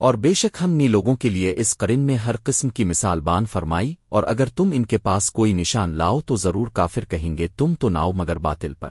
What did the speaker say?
اور بے شک ہم نی لوگوں کے لیے اس قرن میں ہر قسم کی مثال بان فرمائی، اور اگر تم ان کے پاس کوئی نشان لاؤ تو ضرور کافر کہیں گے، تم تو ناؤ مگر باطل پر۔